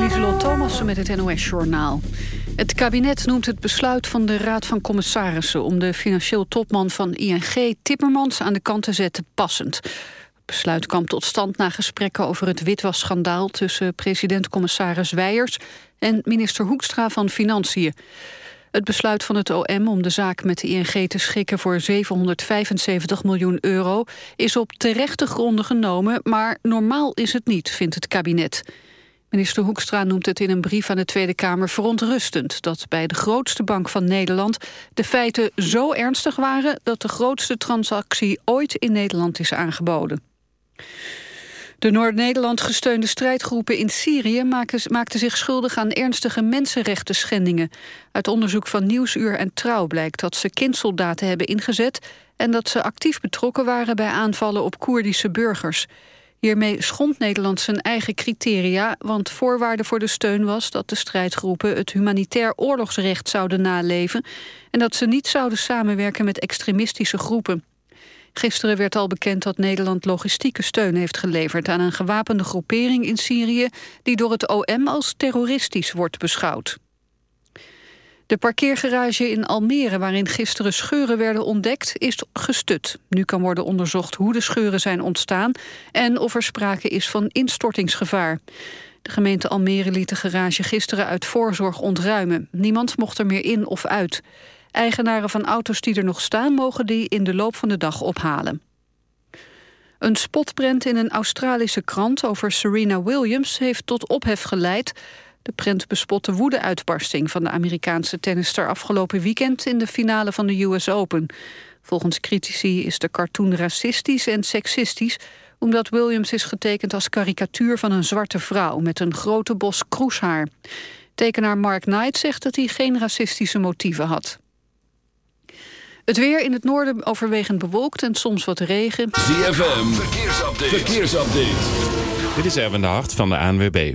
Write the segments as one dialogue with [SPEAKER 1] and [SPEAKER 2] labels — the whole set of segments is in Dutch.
[SPEAKER 1] Lieselot Thomassen met het NOS-journaal. Het kabinet noemt het besluit van de Raad van Commissarissen... om de financieel topman van ING, Tippermans, aan de kant te zetten passend. Het besluit kwam tot stand na gesprekken over het witwasschandaal... tussen president-commissaris Weijers en minister Hoekstra van Financiën. Het besluit van het OM om de zaak met de ING te schikken voor 775 miljoen euro is op terechte gronden genomen, maar normaal is het niet, vindt het kabinet. Minister Hoekstra noemt het in een brief aan de Tweede Kamer verontrustend dat bij de grootste bank van Nederland de feiten zo ernstig waren dat de grootste transactie ooit in Nederland is aangeboden. De Noord-Nederland gesteunde strijdgroepen in Syrië maakten zich schuldig aan ernstige mensenrechten schendingen. Uit onderzoek van Nieuwsuur en Trouw blijkt dat ze kindsoldaten hebben ingezet en dat ze actief betrokken waren bij aanvallen op Koerdische burgers. Hiermee schond Nederland zijn eigen criteria, want voorwaarde voor de steun was dat de strijdgroepen het humanitair oorlogsrecht zouden naleven en dat ze niet zouden samenwerken met extremistische groepen. Gisteren werd al bekend dat Nederland logistieke steun heeft geleverd aan een gewapende groepering in Syrië die door het OM als terroristisch wordt beschouwd. De parkeergarage in Almere, waarin gisteren scheuren werden ontdekt, is gestut. Nu kan worden onderzocht hoe de scheuren zijn ontstaan en of er sprake is van instortingsgevaar. De gemeente Almere liet de garage gisteren uit voorzorg ontruimen. Niemand mocht er meer in of uit. Eigenaren van auto's die er nog staan... mogen die in de loop van de dag ophalen. Een spotprent in een Australische krant over Serena Williams... heeft tot ophef geleid. De prent bespot de woede-uitbarsting van de Amerikaanse tennister... afgelopen weekend in de finale van de US Open. Volgens critici is de cartoon racistisch en seksistisch... omdat Williams is getekend als karikatuur van een zwarte vrouw... met een grote bos kroeshaar. Tekenaar Mark Knight zegt dat hij geen racistische motieven had. Het weer in het noorden overwegend bewolkt en soms wat regen.
[SPEAKER 2] ZFM, verkeersupdate. verkeersupdate.
[SPEAKER 3] Dit is Erwin de Hart van de ANWB.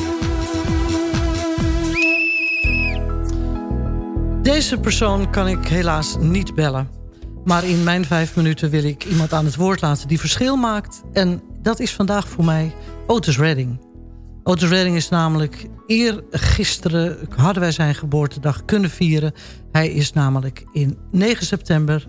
[SPEAKER 4] Deze persoon kan ik helaas niet bellen. Maar in mijn vijf minuten wil ik iemand aan het woord laten die verschil maakt. En dat is vandaag voor mij Otis Redding. Otis Redding is namelijk eergisteren hadden wij zijn geboortedag kunnen vieren. Hij is namelijk in 9 september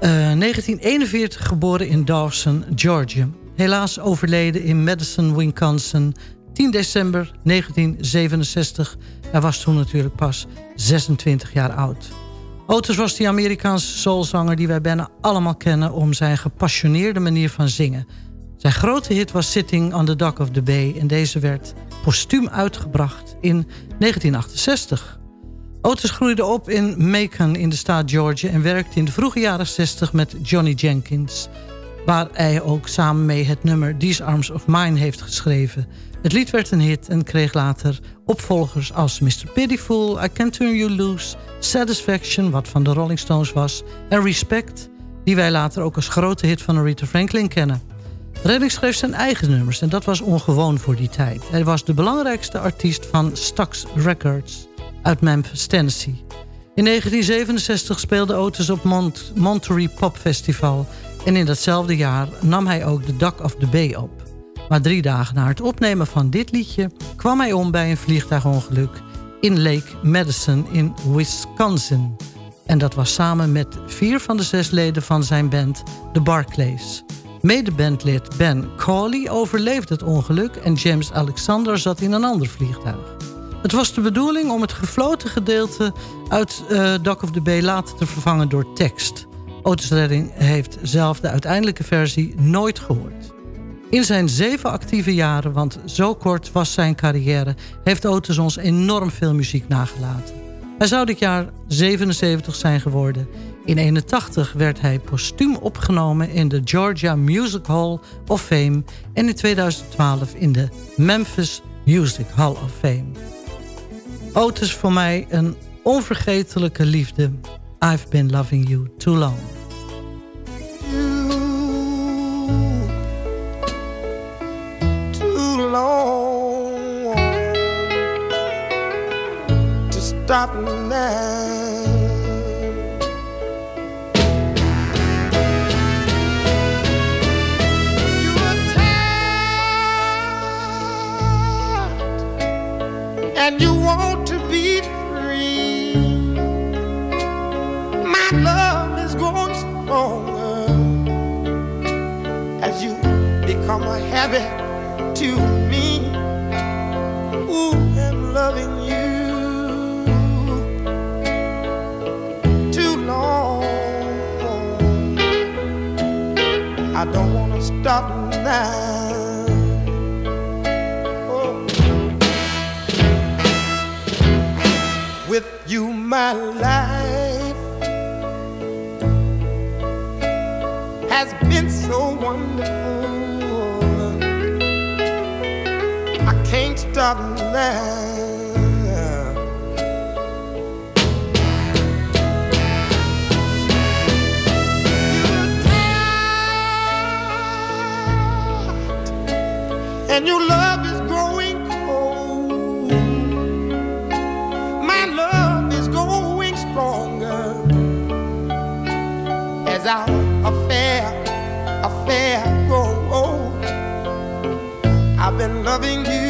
[SPEAKER 4] eh, 1941 geboren in Dawson, Georgia. Helaas overleden in Madison, Wisconsin, 10 december 1967. Hij was toen natuurlijk pas 26 jaar oud. Otis was die Amerikaanse soulzanger die wij bijna allemaal kennen... om zijn gepassioneerde manier van zingen. Zijn grote hit was Sitting on the Dock of the Bay... en deze werd postuum uitgebracht in 1968. Otis groeide op in Macon in de staat Georgia... en werkte in de vroege jaren 60 met Johnny Jenkins. Waar hij ook samen mee het nummer These Arms of Mine heeft geschreven. Het lied werd een hit en kreeg later opvolgers als Mr. Pitiful... I Can't Turn You Loose, Satisfaction, wat van de Rolling Stones was... en Respect, die wij later ook als grote hit van Aretha Franklin kennen. Redding schreef zijn eigen nummers en dat was ongewoon voor die tijd. Hij was de belangrijkste artiest van Stax Records uit Memphis, Tennessee. In 1967 speelde Otis op Mont Monterey Pop Festival... en in datzelfde jaar nam hij ook The Duck of the Bay op. Maar drie dagen na het opnemen van dit liedje... kwam hij om bij een vliegtuigongeluk in Lake Madison in Wisconsin. En dat was samen met vier van de zes leden van zijn band, de Barclays. Medebandlid Ben Cawley overleefde het ongeluk... en James Alexander zat in een ander vliegtuig. Het was de bedoeling om het gefloten gedeelte uit uh, Dock of the Bay later te vervangen door tekst. Otis Redding heeft zelf de uiteindelijke versie nooit gehoord. In zijn zeven actieve jaren, want zo kort was zijn carrière... heeft Otis ons enorm veel muziek nagelaten. Hij zou dit jaar 77 zijn geworden. In 81 werd hij postuum opgenomen in de Georgia Music Hall of Fame... en in 2012 in de Memphis Music Hall of Fame. Otis voor mij een onvergetelijke liefde. I've been loving you too long.
[SPEAKER 5] Stop now. You were tired and you want to be free. My love is growing stronger as you become a habit to me. Ooh, I'm loving you don't want to stop now. Oh. with you my life has been so wonderful. I can't stop now. And your love is growing cold. My love is growing stronger as our affair, affair grows. I've been loving you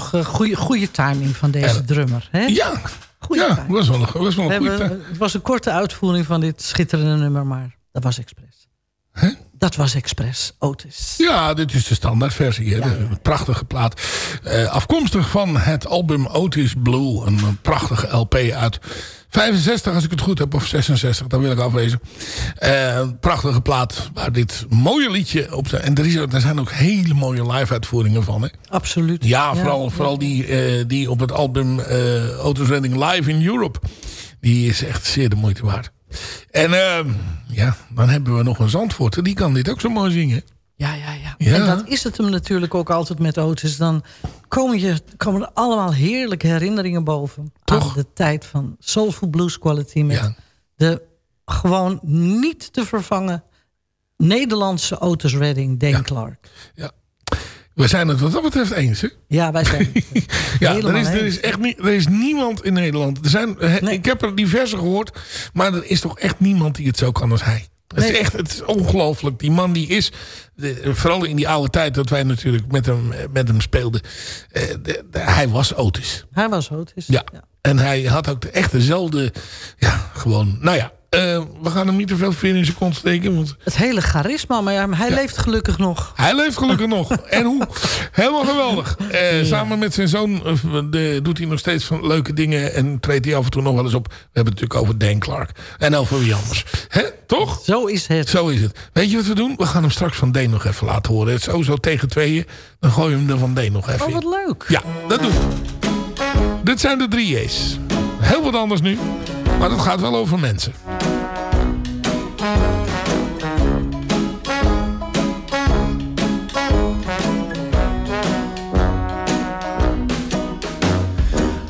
[SPEAKER 4] toch een goede, goede timing van deze drummer. Hè?
[SPEAKER 6] Ja,
[SPEAKER 4] Goeie
[SPEAKER 6] ja
[SPEAKER 4] timing.
[SPEAKER 6] was wel, een- was wel
[SPEAKER 4] We
[SPEAKER 6] een goede
[SPEAKER 4] hebben- het was een korte uitvoering van dit schitterende nummer, maar dat was expres. Dat was expres, Otis.
[SPEAKER 6] Ja, dit is de standaardversie. De prachtige plaat. Eh, afkomstig van het album Otis Blue. Een prachtige LP uit 65, als ik het goed heb. Of 66, dan wil ik afwezen. Eh, een prachtige plaat waar dit mooie liedje op zijn. En er, is, er zijn ook hele mooie live uitvoeringen van. Hè?
[SPEAKER 4] Absoluut.
[SPEAKER 6] Ja, vooral, vooral die, eh, die op het album eh Otis Redding Live in Europe. Die is echt zeer de moeite waard. En ehm, ja, dan hebben we nog een Zandvoort. Die kan dit ook zo mooi zingen.
[SPEAKER 4] Ja, ja, ja,
[SPEAKER 6] Ja.
[SPEAKER 4] En dat is het hem natuurlijk ook altijd met Otis. Dan komen, je, komen er allemaal heerlijke herinneringen boven.
[SPEAKER 6] Toch?
[SPEAKER 4] Aan de tijd van Soulful Blues Quality. Met
[SPEAKER 6] Ja.
[SPEAKER 4] de gewoon niet te vervangen Nederlandse Otis Redding, Dane Clark.
[SPEAKER 6] We zijn het wat dat betreft eens, hè?
[SPEAKER 4] Ja, wij zijn het
[SPEAKER 6] Ja, er is, er, is echt niet, er is niemand in Nederland. Er zijn, he-
[SPEAKER 4] Nee.
[SPEAKER 6] Ik heb er diverse gehoord. Maar er is toch echt niemand die het zo kan als hij. Het is echt het is ongelooflijk. Die man die is, de- vooral in die oude tijd dat wij natuurlijk met hem, met hem speelden. eh, de- de- hij was Otis.
[SPEAKER 4] Hij was Otis.
[SPEAKER 6] Ja. En hij had ook de, echt dezelfde, ja, gewoon, nou ja. Eh, we gaan hem niet te veel in zijn kont steken. Want
[SPEAKER 4] Het hele charisma, maar ja, hij leeft gelukkig nog.
[SPEAKER 6] hij leeft gelukkig nog. En hoe? Helemaal geweldig. Eh, Samen met zijn zoon eh, de, doet hij nog steeds van leuke dingen. En treedt hij af en toe nog wel eens op. We hebben het natuurlijk over Dan Clark. En over wie anders. Hè? Toch?
[SPEAKER 4] Zo is het.
[SPEAKER 6] Zo is het. Weet je wat we doen? We gaan hem straks van Deen nog even laten horen. Het is sowieso tegen tweeën. Dan gooi je hem er van Deen nog even
[SPEAKER 4] Oh, wat leuk.
[SPEAKER 6] Ja, dat doen we. Dit zijn de drie J's. Heel wat anders nu. Maar dat gaat wel over mensen.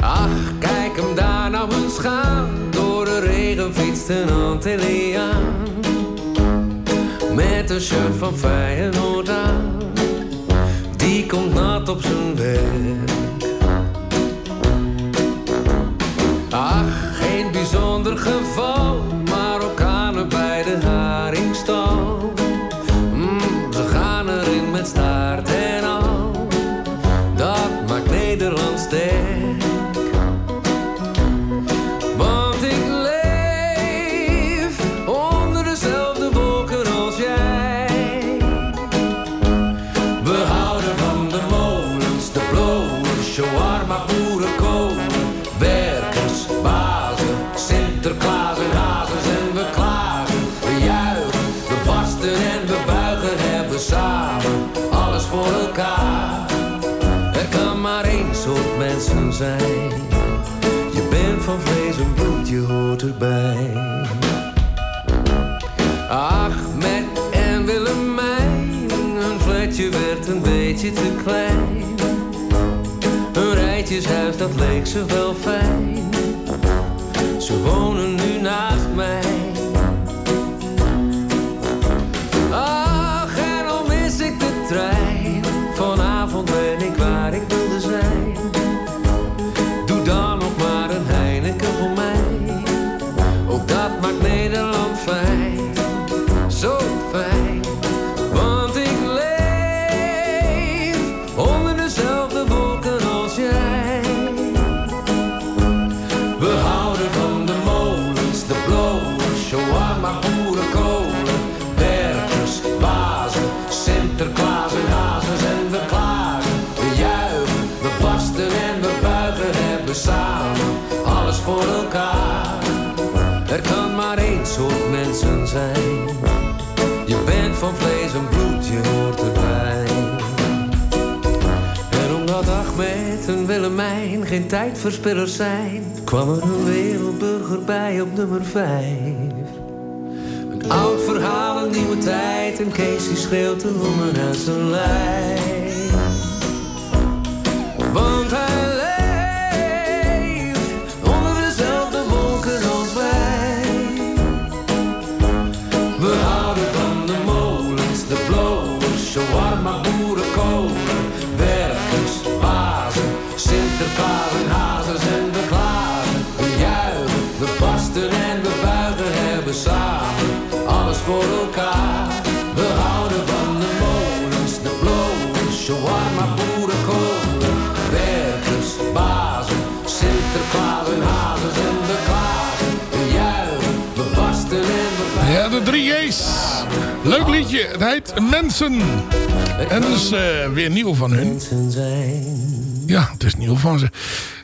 [SPEAKER 7] Ach, kijk hem daar nou eens gaan. Door de regen fietst een. Met een shirt van Feyenoord geen tijdverspillers zijn, kwam er een wereldburger bij op nummer 5. Een oud verhaal, een nieuwe tijd, en die schreeuwt de longen uit zijn lijf. Voor elkaar. We houden van de molens, de blowers, shawarma, boerenkolen. Werkers, bazen, Sinterklaas en hazes en we klagen. We juichen, we barsten en we buigen.
[SPEAKER 6] Ja, de drie J's. Leuk liedje. Het heet Mensen. En dat is eh, weer nieuw van hun. Ja, het is nieuw van ze.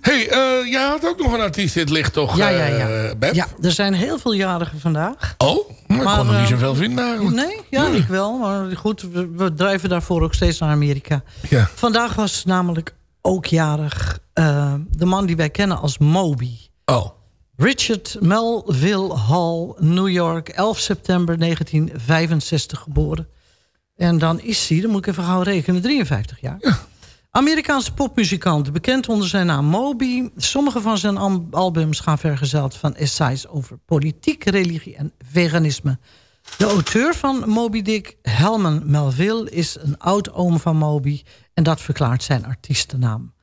[SPEAKER 6] hey, eh, jij had ook nog een artiest in het licht, toch?
[SPEAKER 4] Ja, ja, ja.
[SPEAKER 6] eh, Beb?
[SPEAKER 4] Ja, er zijn heel veel jarigen vandaag.
[SPEAKER 6] Oh, maar ik kon nog niet
[SPEAKER 4] eh,
[SPEAKER 6] zoveel vinden eigenlijk.
[SPEAKER 4] Nee, ja, ik wel. Maar goed, we, we drijven daarvoor ook steeds naar Amerika.
[SPEAKER 6] Ja.
[SPEAKER 4] Vandaag was namelijk ook jarig eh, de man die wij kennen als Moby.
[SPEAKER 6] Oh.
[SPEAKER 4] Richard Melville Hall, New York, 11 september 1965 geboren. En dan is hij, dan moet ik even gauw rekenen, 53 jaar. Amerikaanse popmuzikant, bekend onder zijn naam Moby. Sommige van zijn al- albums gaan vergezeld van essays over politiek, religie en veganisme. De auteur van Moby Dick, Helman Melville, is een oud-oom van Moby... en dat verklaart zijn artiestennaam.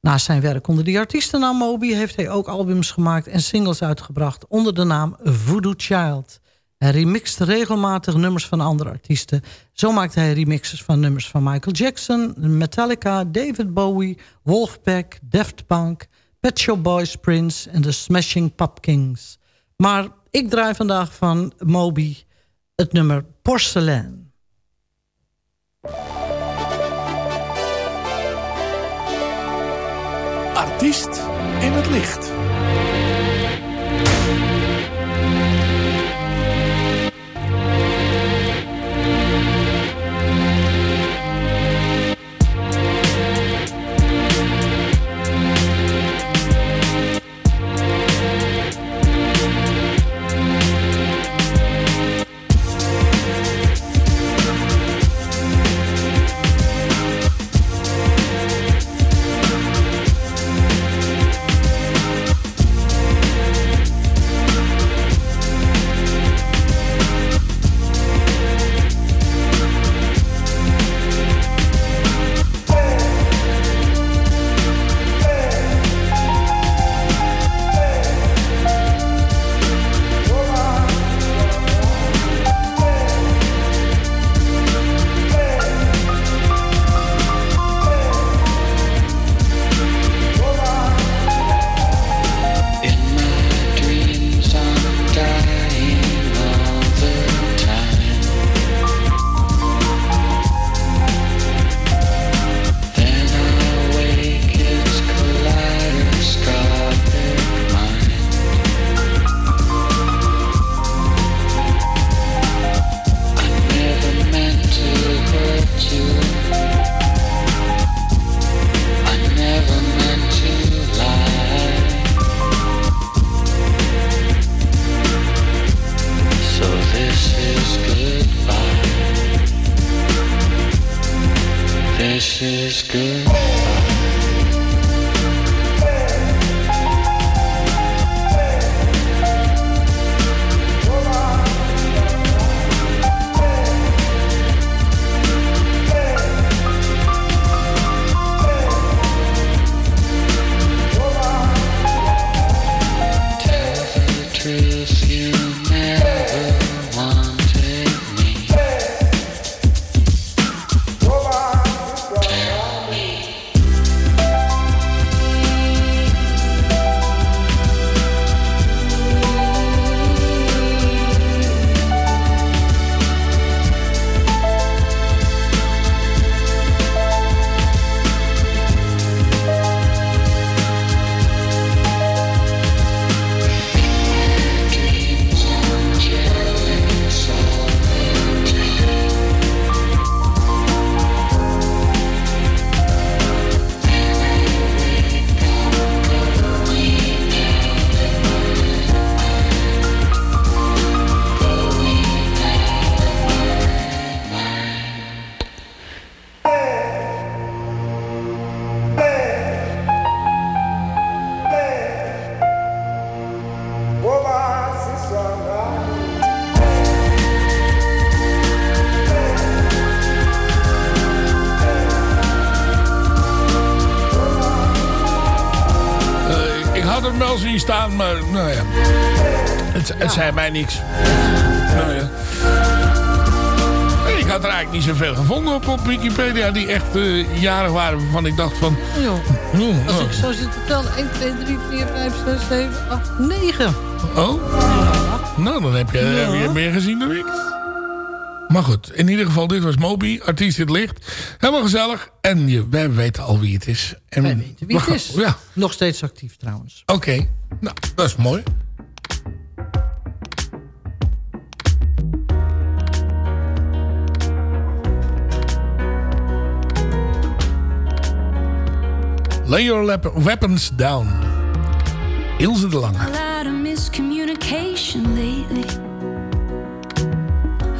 [SPEAKER 4] Naast zijn werk onder die artiestennaam Moby... heeft hij ook albums gemaakt en singles uitgebracht... onder de naam Voodoo Child. Hij remixt regelmatig nummers van andere artiesten. Zo maakt hij remixes van nummers van Michael Jackson... Metallica, David Bowie, Wolfpack, Daft Punk... Pet Shop Boys, Prince en de Smashing Pumpkins. Maar ik draai vandaag van Moby het nummer Porcelain.
[SPEAKER 8] Artiest in het licht.
[SPEAKER 6] Het, het zei mij niks. Nou ja. Ik had er eigenlijk niet zoveel gevonden op, op Wikipedia die echt eh, jarig waren waarvan ik dacht van...
[SPEAKER 4] Joh.
[SPEAKER 6] hmm,
[SPEAKER 4] Als
[SPEAKER 6] oh.
[SPEAKER 4] ik zo zit te tellen, 1, 2, 3, 4, 5, 6, 7, 8, 9.
[SPEAKER 6] Oh? Nou, dan heb je, heb je meer gezien dan ik. Maar goed, in ieder geval, dit was Moby, artiest in het licht. Helemaal gezellig. En je, wij weten al wie het is. En
[SPEAKER 4] Wij weten wie het is.
[SPEAKER 6] Ja,
[SPEAKER 4] Nog steeds actief trouwens.
[SPEAKER 6] oké. Nou, dat is mooi. Lay your weapons down. Ilse de Lange.
[SPEAKER 9] A lot of conversation lately.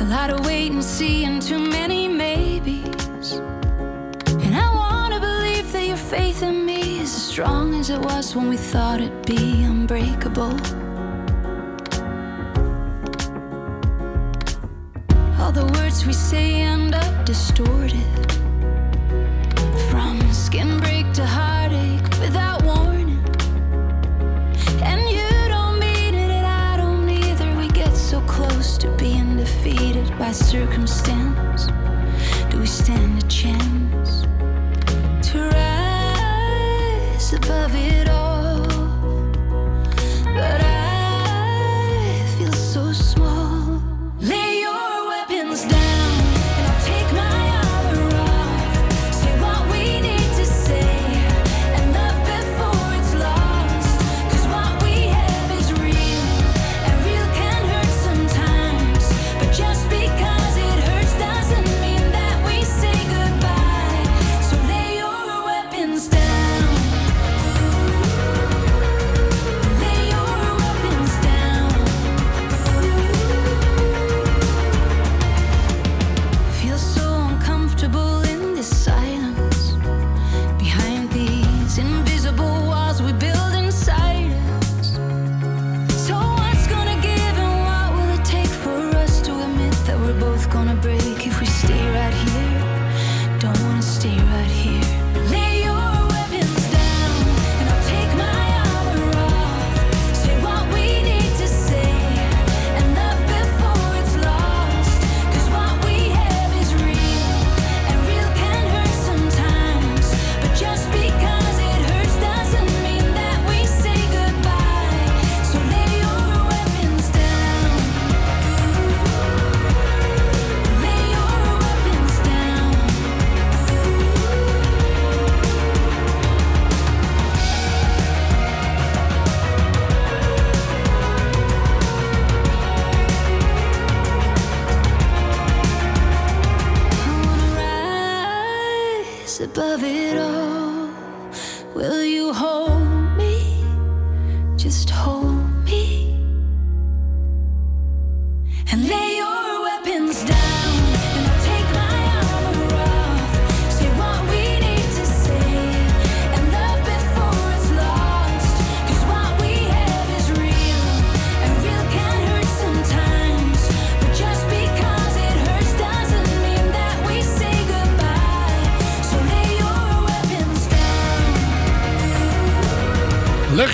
[SPEAKER 9] A lot of wait and see and too many maybes. And I wanna believe that your faith in me is as strong as it was when we thought it'd be unbreakable. All the words we say end up distorted. From skin break close to being defeated by circumstance. Do we stand a chance to rise above it all?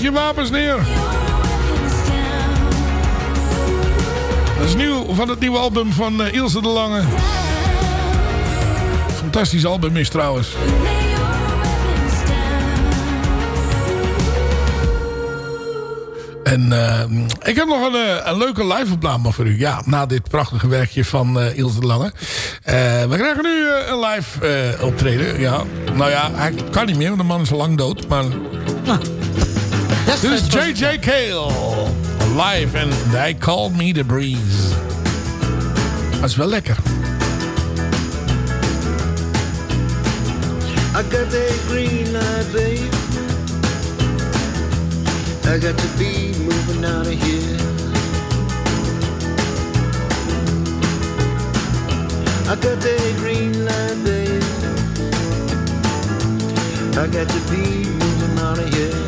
[SPEAKER 6] Je wapens neer. Dat is nieuw van het nieuwe album van eh, Ilse de Lange. Fantastisch album is trouwens. En eh, ik heb nog een, eh, een leuke live opname voor u. Ja, na dit prachtige werkje van Ilse de Lange. We krijgen nu een live optreden. Ja. Nou ja, hij kan niet meer, want de man is al lang dood. Maar... Dit is J.J. Cale. Live and They Call Me The Breeze. Dat is wel lekker.
[SPEAKER 10] I got that green light, babe. I got to be moving out of here. I got that green light, babe. I got to be moving out of here.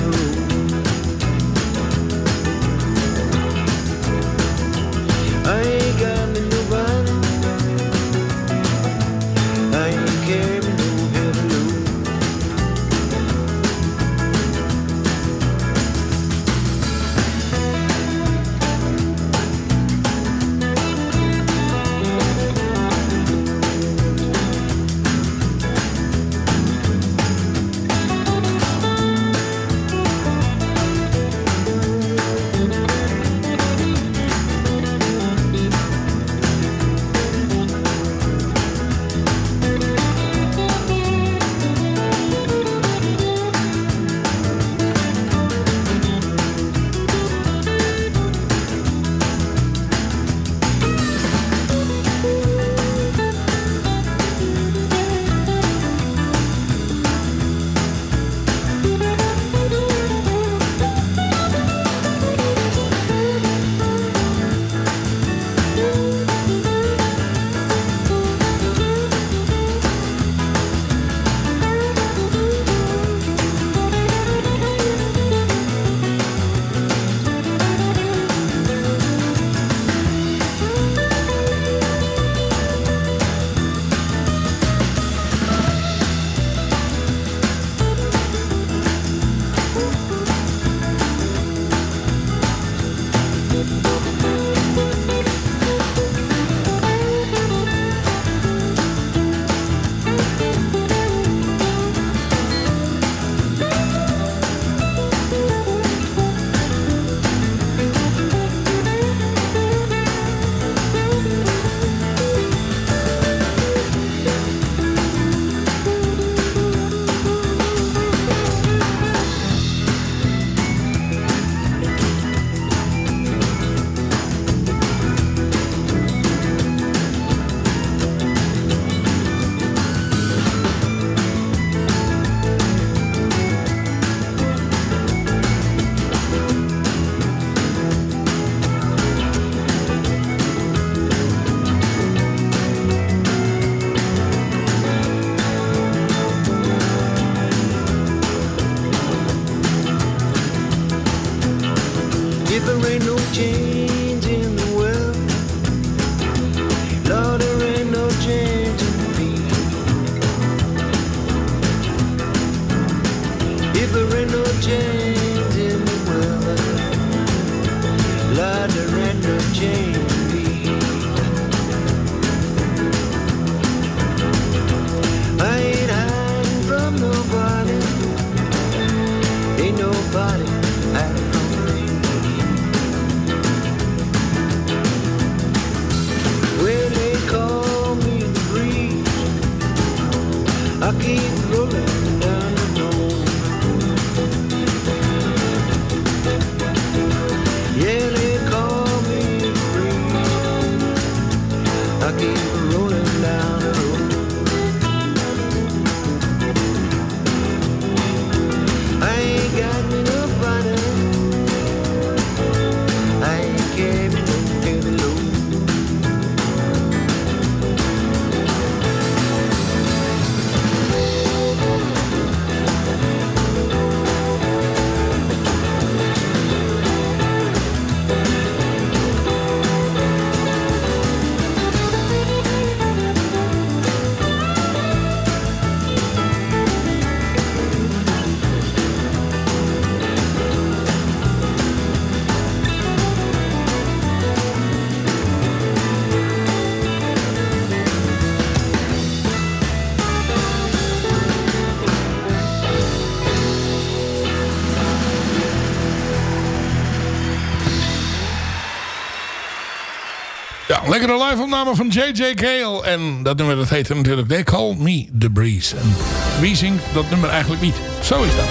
[SPEAKER 6] Lekkere live-opname van J.J. Cale. En dat nummer dat heette natuurlijk They Call Me The Breeze. En wie zingt dat nummer eigenlijk niet? Zo is dat.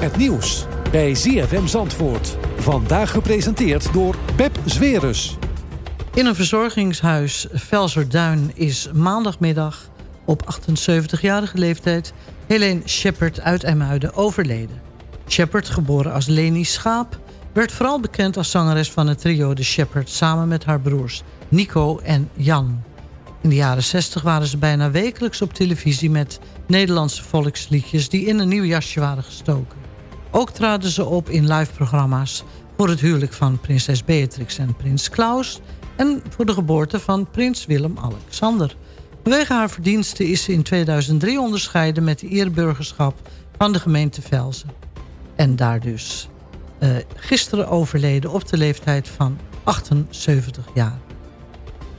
[SPEAKER 11] Het nieuws bij ZFM Zandvoort. Vandaag gepresenteerd door Pep Zwerus.
[SPEAKER 4] In een verzorgingshuis Velserduin is maandagmiddag op 78-jarige leeftijd... Helene Shepard uit IJmuiden overleden. Shepard, geboren als Leni Schaap... werd vooral bekend als zangeres van het trio The Shepard... samen met haar broers Nico en Jan. In de jaren 60 waren ze bijna wekelijks op televisie... met Nederlandse volksliedjes die in een nieuw jasje waren gestoken. Ook traden ze op in live-programma's... voor het huwelijk van prinses Beatrix en prins Klaus... en voor de geboorte van prins Willem-Alexander... Vanwege haar verdiensten is ze in 2003 onderscheiden met de eerburgerschap van de gemeente Velzen. En daar dus uh, gisteren overleden op de leeftijd van 78 jaar.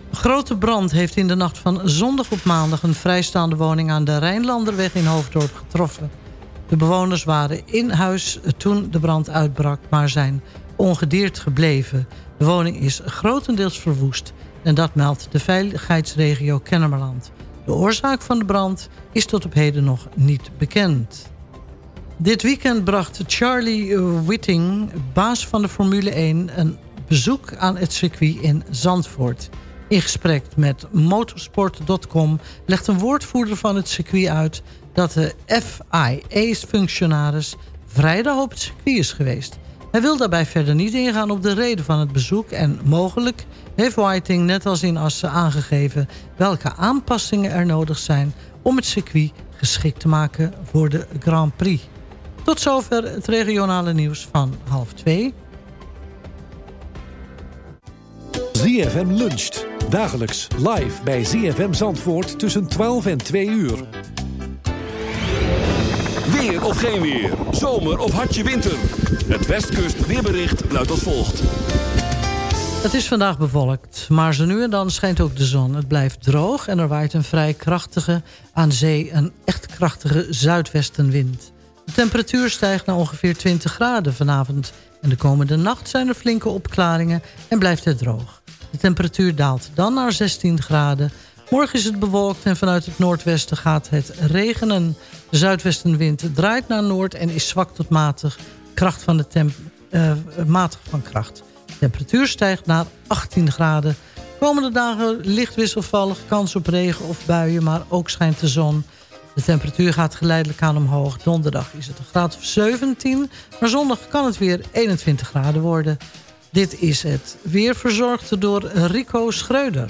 [SPEAKER 4] Een grote brand heeft in de nacht van zondag op maandag... een vrijstaande woning aan de Rijnlanderweg in Hoofddorp getroffen. De bewoners waren in huis toen de brand uitbrak... maar zijn ongedeerd gebleven. De woning is grotendeels verwoest... En dat meldt de veiligheidsregio Kennemerland. De oorzaak van de brand is tot op heden nog niet bekend. Dit weekend bracht Charlie Whitting, baas van de Formule 1... een bezoek aan het circuit in Zandvoort. In gesprek met motorsport.com legt een woordvoerder van het circuit uit... dat de FIA-functionaris vrijdag op het circuit is geweest... Hij wil daarbij verder niet ingaan op de reden van het bezoek... en mogelijk heeft Whiting net als in Assen aangegeven... welke aanpassingen er nodig zijn om het circuit geschikt te maken voor de Grand Prix. Tot zover het regionale nieuws van half twee.
[SPEAKER 11] ZFM luncht. Dagelijks live bij ZFM Zandvoort tussen 12 en 2 uur.
[SPEAKER 2] Weer of geen weer. Zomer of hartje winter. Het Westkust weerbericht luidt als volgt.
[SPEAKER 4] Het is vandaag bewolkt, maar zo nu en dan schijnt ook de zon. Het blijft droog en er waait een vrij krachtige, aan zee een echt krachtige zuidwestenwind. De temperatuur stijgt naar ongeveer 20 graden vanavond. En de komende nacht zijn er flinke opklaringen en blijft het droog. De temperatuur daalt dan naar 16 graden. Morgen is het bewolkt en vanuit het noordwesten gaat het regenen. De zuidwestenwind draait naar noord en is zwak tot matig. Kracht van de uh, matig van kracht. De temperatuur stijgt naar 18 graden. Komende dagen licht wisselvallig, kans op regen of buien, maar ook schijnt de zon. De temperatuur gaat geleidelijk aan omhoog. Donderdag is het een graad of 17, maar zondag kan het weer 21 graden worden. Dit is het weer verzorgd door Rico Schreuder.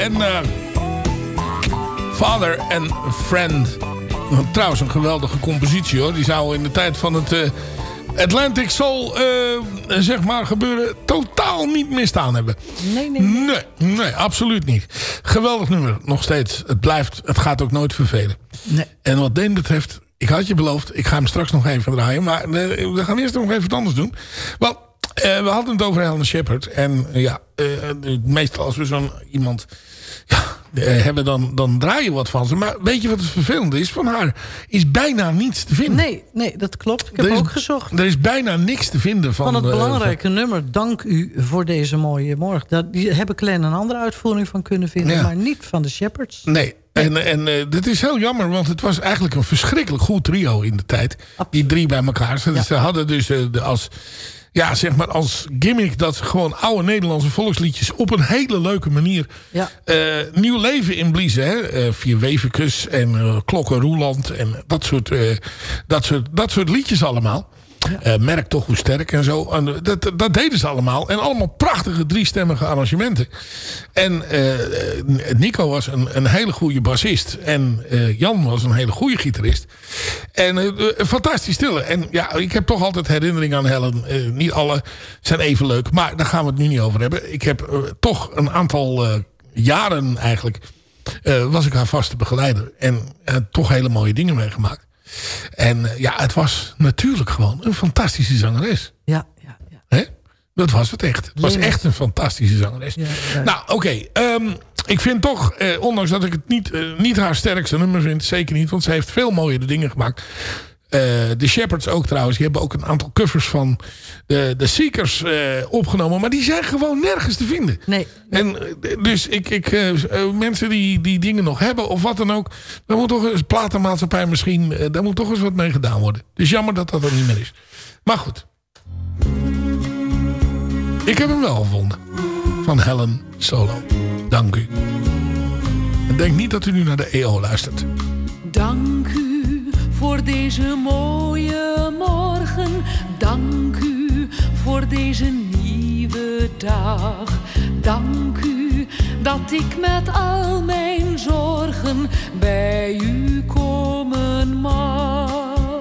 [SPEAKER 6] En eh Father and Friend. Trouwens, een geweldige compositie hoor. Die zou in de tijd van het eh, Atlantic Soul, eh, zeg maar, gebeuren totaal niet misstaan hebben.
[SPEAKER 4] Nee, nee,
[SPEAKER 6] Nee, nee, absoluut niet. Geweldig nummer, nog steeds. Het blijft, het gaat ook nooit vervelen.
[SPEAKER 4] Nee.
[SPEAKER 6] En wat Deen betreft, ik had je beloofd, ik ga hem straks nog even draaien. Maar we gaan eerst nog even wat anders doen. Wel, we hadden het over Helen Shepard. En eh, ja, eh, meestal als we zo'n iemand ja, eh, hebben, dan, dan draai je wat van ze. Maar weet je wat het vervelende is? Van haar is bijna niets te vinden.
[SPEAKER 4] Nee, nee, dat klopt. Ik heb
[SPEAKER 6] is-
[SPEAKER 4] ook gezocht.
[SPEAKER 6] Er is bijna niks te vinden van...
[SPEAKER 4] Van het
[SPEAKER 6] eh,
[SPEAKER 4] belangrijke nummer, dank u voor deze mooie morgen. Daar die heb ik alleen een andere uitvoering van kunnen vinden,
[SPEAKER 6] Ja.
[SPEAKER 4] maar niet van de Shepherds.
[SPEAKER 6] Nee, en, en eh, dit is heel jammer, want het was eigenlijk een verschrikkelijk goed trio in de tijd. Die drie bij elkaar. Ze, ze hadden dus eh, de, als, ja, zeg maar als gimmick dat ze gewoon oude Nederlandse volksliedjes op een hele leuke manier
[SPEAKER 4] Ja.
[SPEAKER 6] eh, nieuw leven inbliezen. Hè? Eh, via Weverkus en eh, Klokken Roeland en dat soort, dat, soort, dat soort liedjes allemaal. Eh, merk toch hoe sterk en zo. En dat, dat deden ze allemaal. En allemaal prachtige driestemmige arrangementen. En eh, Nico was een, een hele goede bassist. En eh, Jan was een hele goede gitarist. En eh, fantastisch stillen. En ja, ik heb toch altijd herinnering aan Helen. Eh, niet alle zijn even leuk. Maar daar gaan we het nu niet over hebben. Ik heb eh, toch een aantal eh, jaren eigenlijk... eh, was ik haar vaste begeleider. En eh, toch hele mooie dingen meegemaakt. En eh, ja, het was natuurlijk gewoon een fantastische zangeres.
[SPEAKER 4] Ja,
[SPEAKER 6] Hè? Dat was het echt. Het was echt een fantastische zangeres.
[SPEAKER 4] ja.
[SPEAKER 6] Nou, oké. ehm, ik vind toch, eh, ondanks dat ik het niet, eh, niet haar sterkste nummer vind, zeker niet, want ze heeft veel mooiere dingen gemaakt. Eh, de Shepherds ook trouwens, die hebben ook een aantal covers van de, de Seekers eh, opgenomen, maar die zijn gewoon nergens te vinden.
[SPEAKER 4] Nee.
[SPEAKER 6] En eh, dus ik, ik, mensen die die dingen nog hebben of wat dan ook, daar moet toch eens platenmaatschappij misschien, daar moet toch eens wat mee gedaan worden. Dus jammer dat dat er niet meer is. Maar goed. Ik heb hem wel gevonden. Van Helen Solo. Dank u. En denk niet dat u nu naar de EO luistert.
[SPEAKER 12] Dank u voor deze mooie morgen. Dank u voor deze nieuwe dag. Dank u dat ik met al mijn zorgen bij u komen mag.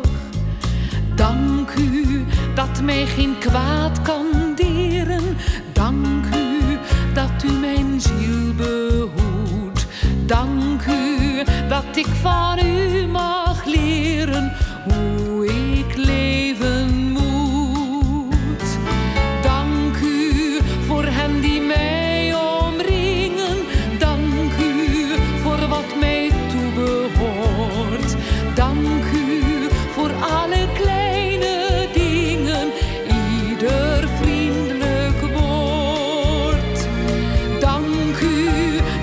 [SPEAKER 12] Dank u dat mij geen kwaad kan deren. Dank u dat u mijn ziel behoedt. Dank u dat ik van u mag leren hoe ik leven moet. Dank u voor hen die mij omringen. Dank u voor wat mij toebehoort. Dank u voor alle kleine dingen, ieder vriendelijk woord. Dank u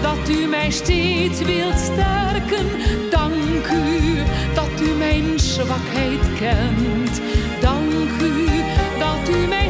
[SPEAKER 12] dat u mij steeds wilt sterken. Zwakheid kent. Dank u dat u mij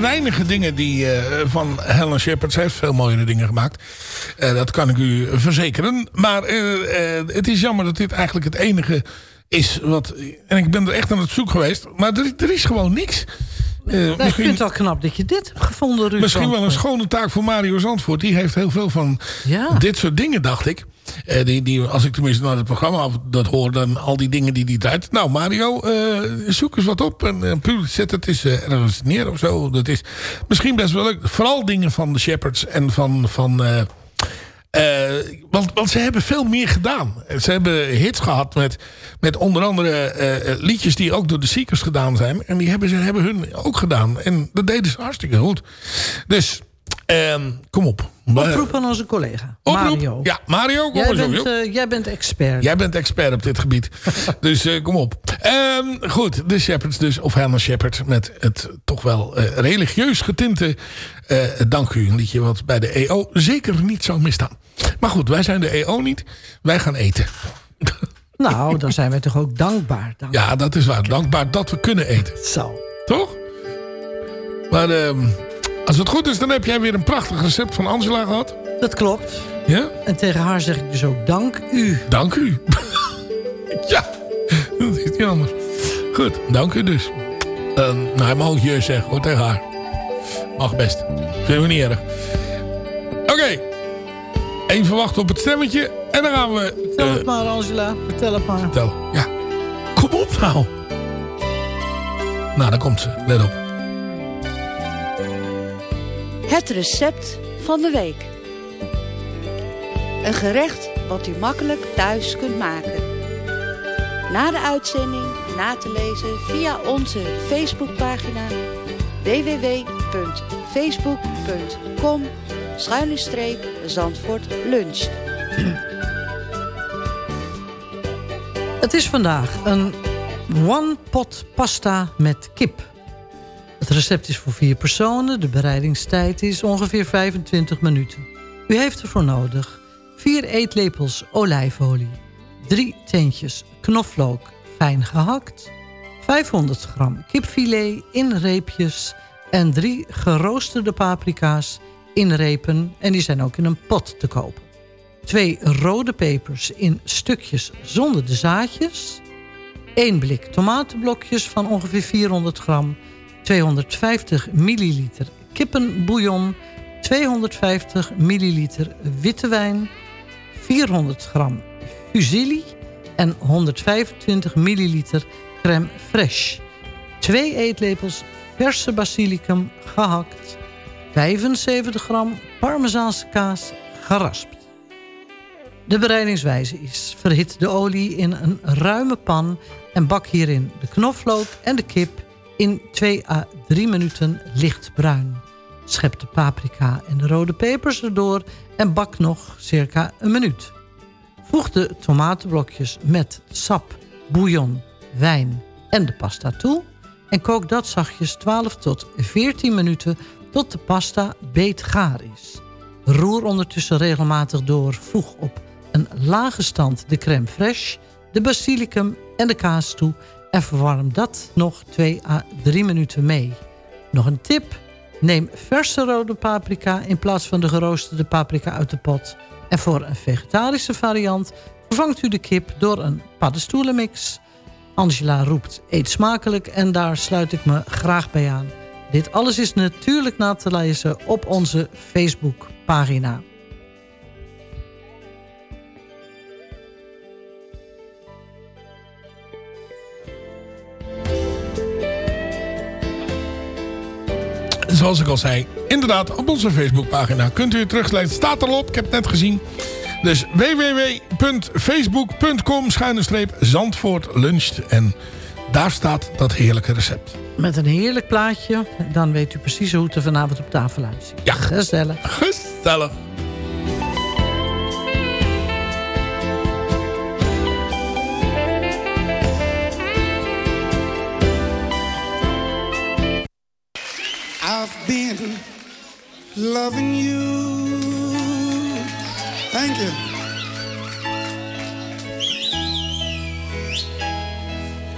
[SPEAKER 6] de weinige dingen die eh, van Helen Shepard. Ze heeft veel mooiere dingen gemaakt. Eh, dat kan ik u verzekeren. Maar eh, het is jammer dat dit eigenlijk het enige is wat... En ik ben er echt aan het zoek geweest. Maar er, er is gewoon niks.
[SPEAKER 4] Nou, ik vind het wel knap dat je dit hebt gevonden, Ruud.
[SPEAKER 6] Misschien wel een schone taak voor Mario Zandvoort. Die heeft heel veel van dit soort dingen, dacht ik. Eh, die, die, als ik tenminste naar het programma dat hoor, dan al die dingen die die draait. Nou, Mario, eh, zoek eens wat op en zet het eens eh, ergens neer of zo. Dat is misschien best wel leuk. Vooral dingen van de Shepherds en van... van want, want ze hebben veel meer gedaan. Ze hebben hits gehad met, met onder andere liedjes die ook door de Seekers gedaan zijn. En die hebben ze hebben hun ook gedaan. En dat deden ze hartstikke goed. Dus, ehm, kom op.
[SPEAKER 4] Oproep aan onze collega.
[SPEAKER 6] Oproep.
[SPEAKER 4] Mario.
[SPEAKER 6] Ja, Mario, kom
[SPEAKER 4] Jij
[SPEAKER 6] op,
[SPEAKER 4] bent, eh, jij bent expert.
[SPEAKER 6] Jij bent expert op dit gebied. dus eh, kom op. Ehm, goed, de Shepherds dus. Of Hannah Shepherd. Met het toch wel eh, religieus getinte Dank u. Een liedje wat bij de EO zeker niet zou misstaan. Maar goed, wij zijn de EO niet. Wij gaan eten.
[SPEAKER 4] Nou, dan zijn wij toch ook dankbaar. Dank.
[SPEAKER 6] Ja, dat is waar. Dankbaar dat we kunnen eten.
[SPEAKER 4] Zo.
[SPEAKER 6] Toch? Maar ehm, als het goed is, dan heb jij weer een prachtig recept van Angela gehad.
[SPEAKER 4] Dat klopt.
[SPEAKER 6] Ja?
[SPEAKER 4] En tegen haar zeg ik dus ook dank u.
[SPEAKER 6] Dank u. ja, dat is niet anders. Goed, dank u dus. Ehm nou, hij mag ook je zeggen hoor, tegen haar. Mag best. Vinden we niet erg. Oké. Even wachten op het stemmetje. En dan gaan we...
[SPEAKER 4] Vertel
[SPEAKER 6] eh,
[SPEAKER 4] het maar, Angela. Vertel het maar.
[SPEAKER 6] vertellen. Ja. Kom op nou. Nou, daar komt ze. Let op.
[SPEAKER 13] Het recept van de week. Een gerecht wat u makkelijk thuis kunt maken. Na de uitzending na te lezen via onze Facebookpagina www.facebook.com Zandvoort luncht.
[SPEAKER 4] Het is vandaag een one-pot pasta met kip. Het recept is voor vier personen. De bereidingstijd is ongeveer 25 minuten. U heeft ervoor nodig 4 eetlepels olijfolie, 3 teentjes knoflook fijn gehakt, 500 gram kipfilet in reepjes en 3 geroosterde paprika's in repen en die zijn ook in een pot te kopen. 2 rode pepers in stukjes zonder de zaadjes, 1 blik tomatenblokjes van ongeveer 400 gram, 250 milliliter kippenbouillon, 250 milliliter witte wijn, 400 gram fusilli en 125 milliliter crème fraîche. 2 eetlepels verse basilicum gehakt. 75 gram parmezaanse kaas geraspt. De bereidingswijze is verhit de olie in een ruime pan en bak hierin de knoflook en de kip in 2 à 3 minuten lichtbruin. Schep de paprika en de rode pepers erdoor en bak nog circa een minuut. Voeg de tomatenblokjes met sap, bouillon, wijn en de pasta toe... en kook dat zachtjes 12 tot 14 minuten tot de pasta beetgaar is. Roer ondertussen regelmatig door. Voeg op een lage stand de crème fraîche, de basilicum en de kaas toe... en verwarm dat nog 2 à 3 minuten mee. Nog een tip... Neem verse rode paprika in plaats van de geroosterde paprika uit de pot. En voor een vegetarische variant vervangt u de kip door een paddenstoelenmix. Angela roept eet smakelijk en daar sluit ik me graag bij aan. Dit alles is natuurlijk na te lezen op onze Facebookpagina.
[SPEAKER 6] Zoals ik al zei, inderdaad op onze Facebookpagina kunt u het teruglezen. Staat erop, ik heb het net gezien. Dus www.facebook.com schuine Zandvoort luncht. En daar staat dat heerlijke recept.
[SPEAKER 4] Met een heerlijk plaatje. Dan weet u precies hoe het er vanavond op tafel uitziet.
[SPEAKER 6] Ja.
[SPEAKER 4] Gezellig.
[SPEAKER 6] Gezellig.
[SPEAKER 5] I've been loving you. Thank you.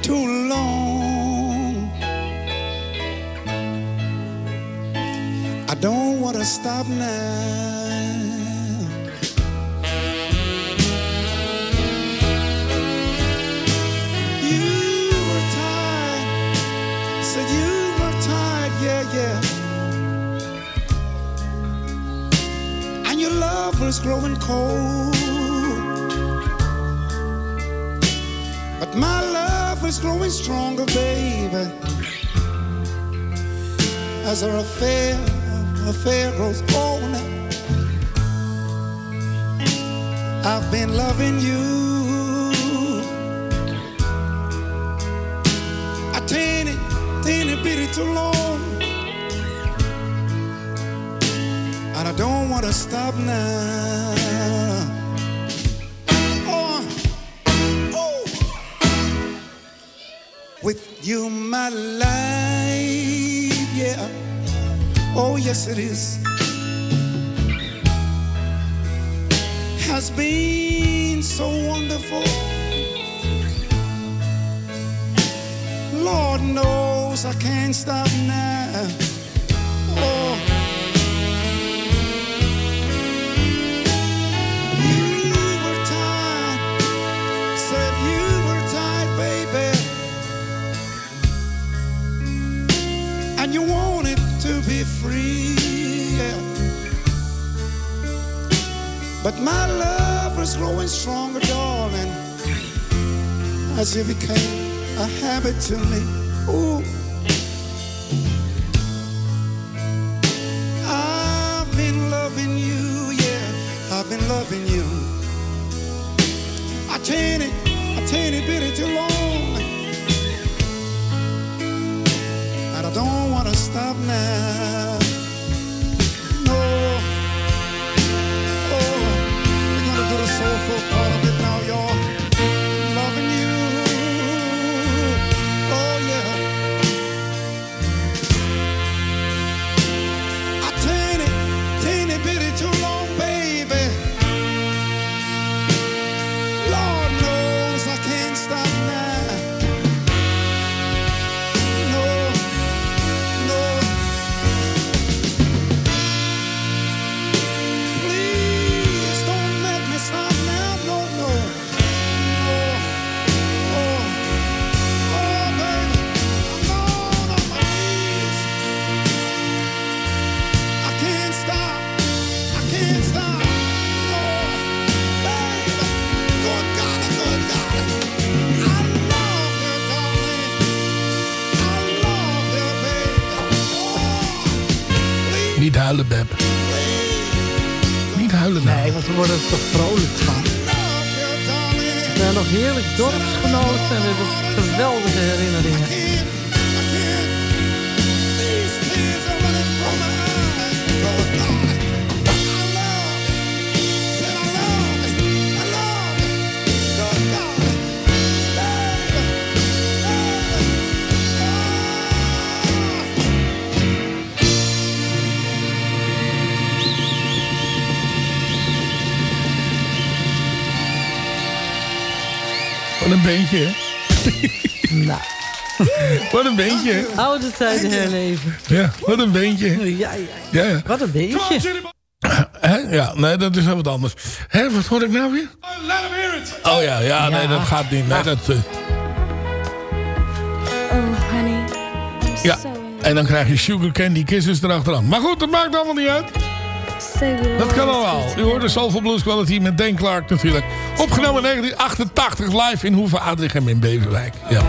[SPEAKER 5] Too long. I don't want to stop now. Was growing cold. But my love is growing stronger, baby. As our affair, affair grows older. I've been loving you. A teeny, teeny bitty too long. Don't want to stop now. Oh, oh. With you, my life, yeah. Oh, yes, it is. Has been so wonderful. Lord knows I can't stop now. Oh. As it became a habit to me. Ooh. Dorpsgenoten en we hebben geweldige herinneringen.
[SPEAKER 14] Beentje, hè?
[SPEAKER 5] nou.
[SPEAKER 14] Wat een beentje?
[SPEAKER 5] Oude tijden herleven.
[SPEAKER 14] Ja, wat een beentje.
[SPEAKER 5] Ja, ja.
[SPEAKER 14] Ja, ja.
[SPEAKER 5] Wat een beentje.
[SPEAKER 14] Hè? Ja, nee, dat is wel wat anders. Hé, wat hoor ik nou weer? Oh ja, ja, nee, dat gaat niet. Nee, dat,
[SPEAKER 6] honey.
[SPEAKER 14] ja. En dan krijg je Sugar Candy Kisses erachteraan. Maar goed, dat maakt allemaal niet uit. Dat kan allemaal. U hoorde Soulful Blues Quality met Dan Clark natuurlijk. Opgenomen in 1988 live in Hoeve Adrichem in Beverwijk. Ja.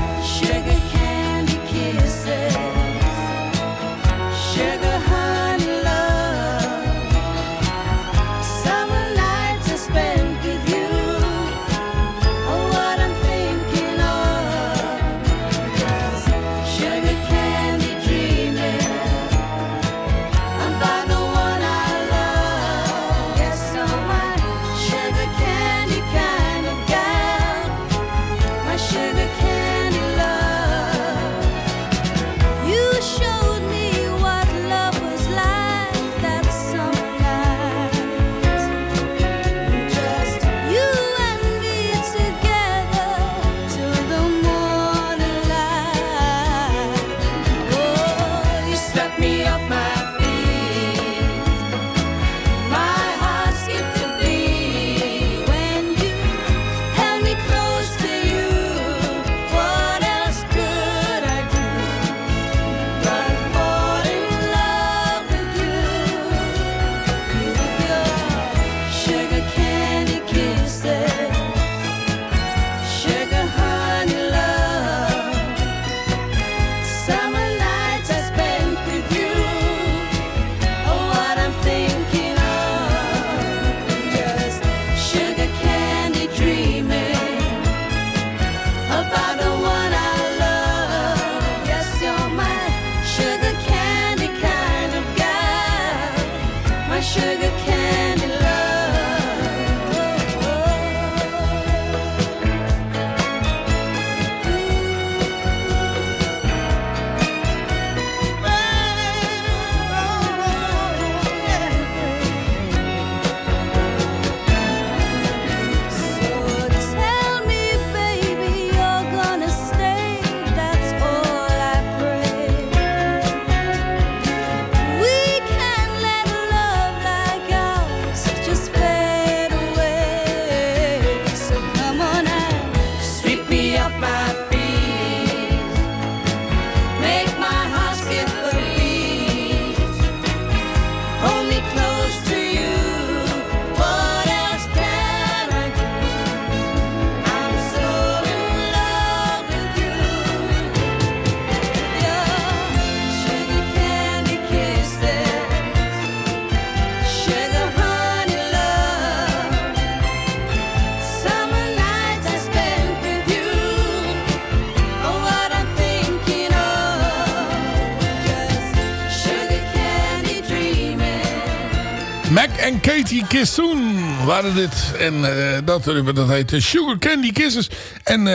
[SPEAKER 6] Mac en Katie Kissoon waren dit. En uh, dat, dat heet Sugar Candy Kisses. En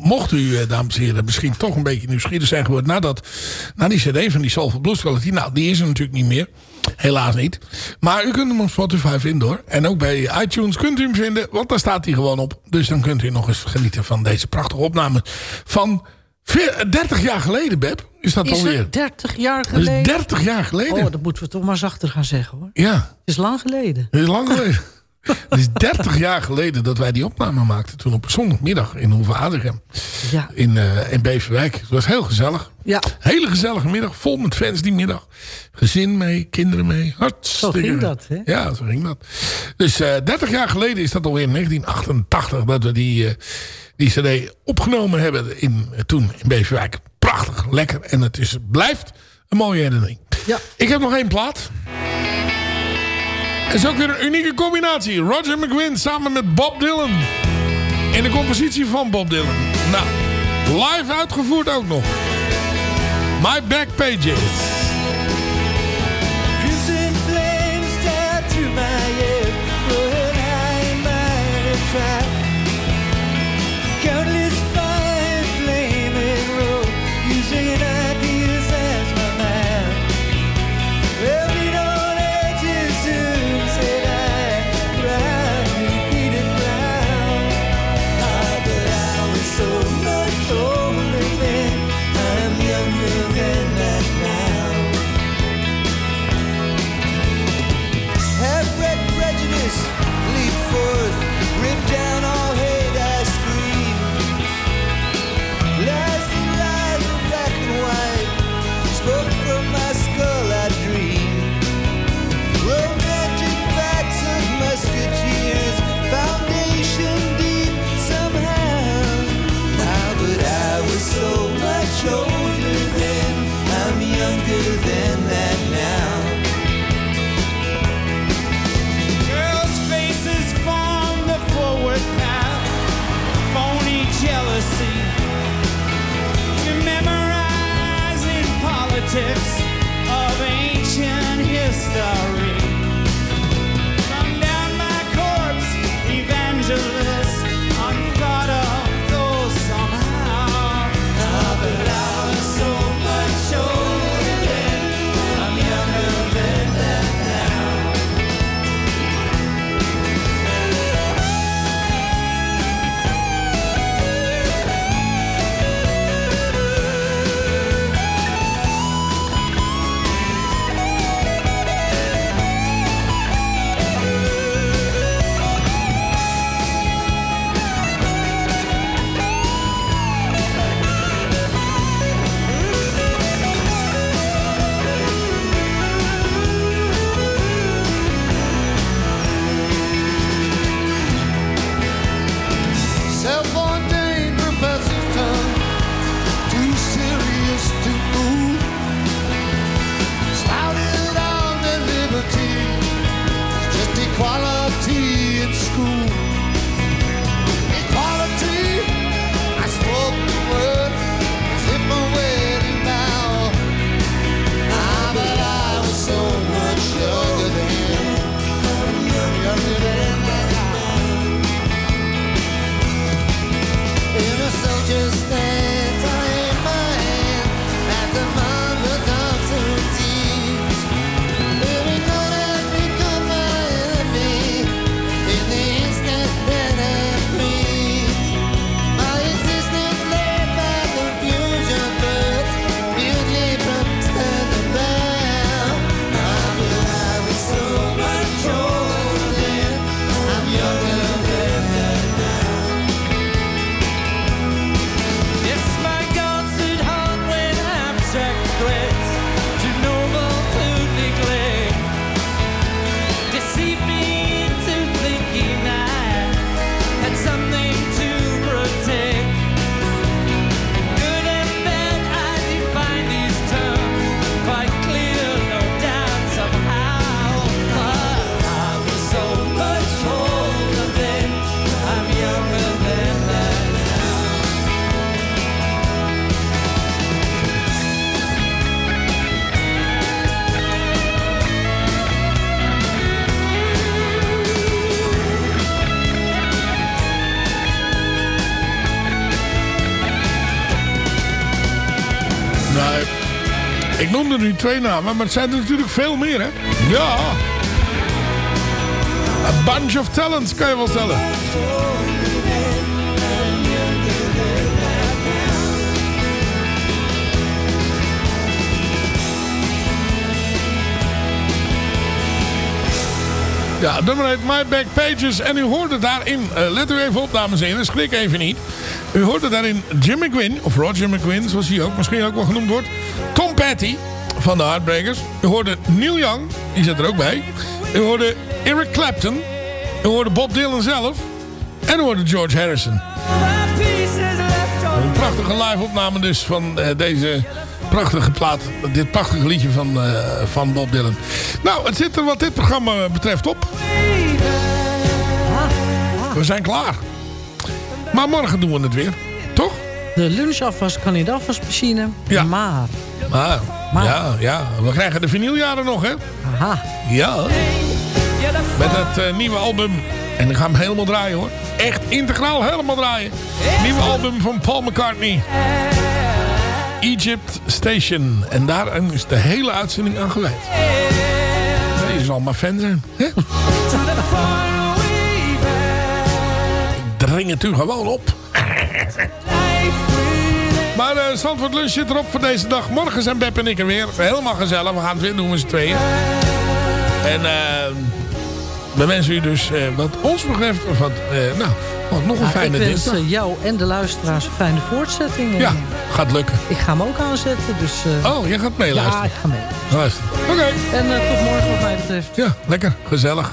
[SPEAKER 6] mocht u, dames en heren, misschien toch een beetje nieuwsgierig zijn geworden... nadat, na die cd van die Soulful Blues nou, die is er natuurlijk niet meer. Helaas niet. Maar u kunt hem op Spotify vinden hoor. En ook bij iTunes kunt u hem vinden. Want daar staat hij gewoon op. Dus dan kunt u nog eens genieten van deze prachtige opname van 30 jaar geleden, Beb. Is dat
[SPEAKER 4] is
[SPEAKER 6] alweer?
[SPEAKER 4] het 30 jaar geleden?
[SPEAKER 6] Dat is 30 jaar geleden.
[SPEAKER 4] Oh, dat moeten we toch maar zachter gaan zeggen hoor.
[SPEAKER 6] Ja.
[SPEAKER 4] Het is lang geleden.
[SPEAKER 6] Het is lang geleden. Het is 30 jaar geleden dat wij die opname maakten. Toen op zondagmiddag in Hoeve Adrichem.
[SPEAKER 4] Ja.
[SPEAKER 6] In, uh, in Beverwijk. Het was heel gezellig.
[SPEAKER 4] Ja.
[SPEAKER 6] Hele gezellige middag. Vol met fans die middag. Gezin mee, kinderen mee. Hartstikke.
[SPEAKER 4] Zo ging dat, hè?
[SPEAKER 6] Ja, zo ging dat. Dus uh, 30 jaar geleden is dat alweer in 1988 dat we die, uh, die cd opgenomen hebben in, toen in Beverwijk. Prachtig, lekker. En het is, blijft een mooie herinnering.
[SPEAKER 4] Ja.
[SPEAKER 6] Ik heb nog één plaat. Is ook weer een unieke combinatie. Roger McGuinn samen met Bob Dylan. In de compositie van Bob Dylan. Nou, live uitgevoerd ook nog. My Back Pages. Namen, maar het zijn er natuurlijk veel meer, hè? Ja. A bunch of talents, kan je wel stellen. Ja, nummer heet My Back Pages. En u hoorde daarin, eh, let u even op dames en heren, schrik even niet. U hoorde daarin Jim McQueen, of Roger McQueen, zoals hij ook misschien ook wel genoemd wordt. Tom Petty van de Heartbreakers. U hoorde Neil Young, die zit er ook bij. U hoorde Eric Clapton. U hoorde Bob Dylan zelf. En u hoorde George Harrison. Een prachtige live opname dus van eh, deze prachtige plaat. Dit prachtige liedje van, eh, van Bob Dylan. Nou, het zit er wat dit programma betreft op. We zijn klaar. Maar morgen doen we het weer. Toch?
[SPEAKER 4] De lunchafwas kan in de afwasmachine.
[SPEAKER 6] Ja.
[SPEAKER 4] Maar.
[SPEAKER 6] Maar,
[SPEAKER 4] Maar.
[SPEAKER 6] Ja, ja, we krijgen de vinyljaren nog, hè?
[SPEAKER 4] Aha.
[SPEAKER 6] Ja. Met het eh, nieuwe album. En ik ga hem helemaal draaien, hoor. Echt integraal helemaal draaien. Nieuwe album van Paul McCartney. Egypt Station. En daar is de hele uitzending aan gewijd. Je zal maar fan zijn. Hè? Dring het u gewoon op. Maar uh, Zandvoort Lunch zit erop voor deze dag. Morgen zijn Beb en ik er weer. Helemaal gezellig. We gaan het weer doen met z'n tweeën. En eh we wensen u dus eh, wat ons betreft... Wat, nou, wat nog een
[SPEAKER 4] Nou,
[SPEAKER 6] fijne
[SPEAKER 4] ik wens
[SPEAKER 6] dinsdag.
[SPEAKER 4] jou en de luisteraars een fijne voortzetting.
[SPEAKER 6] Ja, gaat lukken.
[SPEAKER 4] Ik ga hem ook aanzetten. Dus,
[SPEAKER 6] Oh, jij gaat meeluisteren?
[SPEAKER 4] Ja, ik ga mee.
[SPEAKER 6] Luister. Oké.
[SPEAKER 4] En tot morgen wat mij betreft.
[SPEAKER 6] Ja, lekker. Gezellig.